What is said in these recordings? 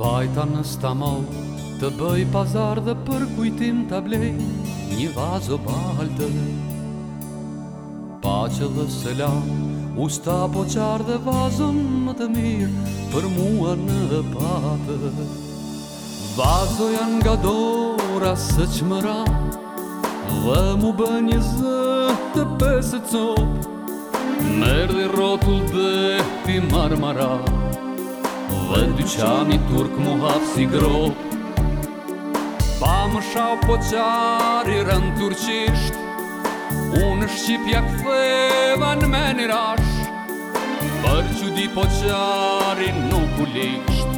Vajta në stamon të bëj pazar dhe për kujtim të blej një vazo balte Pache dhe selam, usta po qar dhe vazon më të mirë për mua në patë Vazo janë nga dora së që më ra dhe mu bë një zë të pesë të copë Merdi rotull dhe ti marmara. Dhe në dyqani turk mu hap si gro Pa më shau po qari rën turqisht Unë shqipja këtheva në rash Për që di po qari nuk u lisht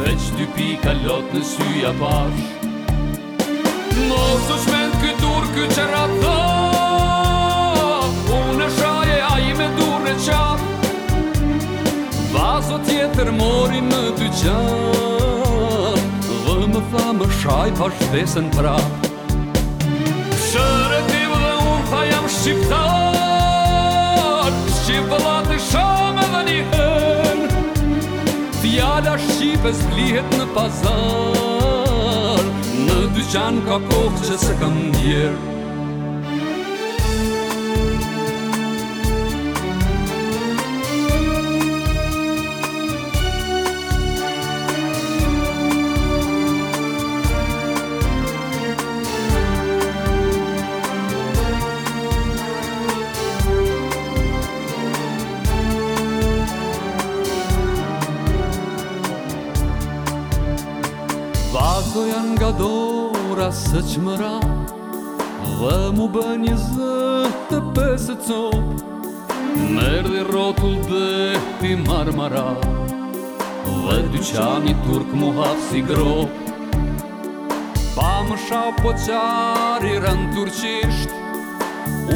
Veç dy pika lot në syja pash Mosu shmend këtur këtë qërat gjë Dhe më tha më shaj pa shvesen pra Shërë e dhe unë tha jam shqiptar Shqipëla të shome dhe një hën Fjalla shqipës blihet në pazar Në dy gjanë ka kohë që se kam djerë Vazo janë nga dora së që mëra Dhe mu bë një zëtë të pesë të copë Merdi rotull dhe ti marmara Dhe dy qani turk mu hafë si gro Pa më shau po qari rënë turqisht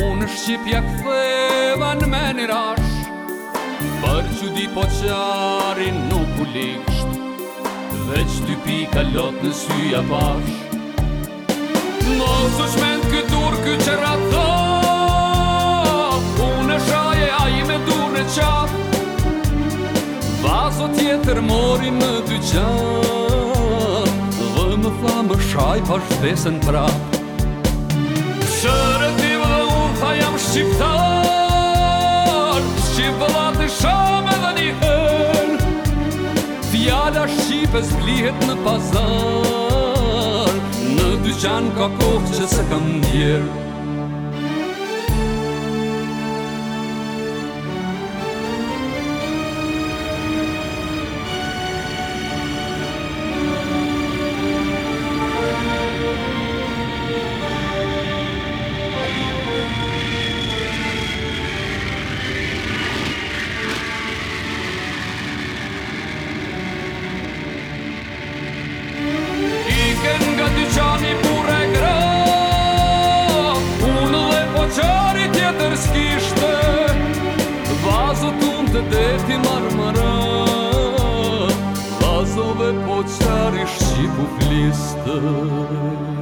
Unë shqipja jak në meni rash Për që di po qari nuk u likësht Veç ty pika lot në syja pash Mos u shmend këtë dur këtë që ratë Unë e shaje a i me dur në qap Vazo tjetër mori më dy qan Dhe më flamë shaj pa desën pra Shërë ti vë u tha jam shqiptar shpes blihet në pazar Në dy qanë ka kohë që se kam djerë Dhe marmara Gazove po qari Shqipu fliste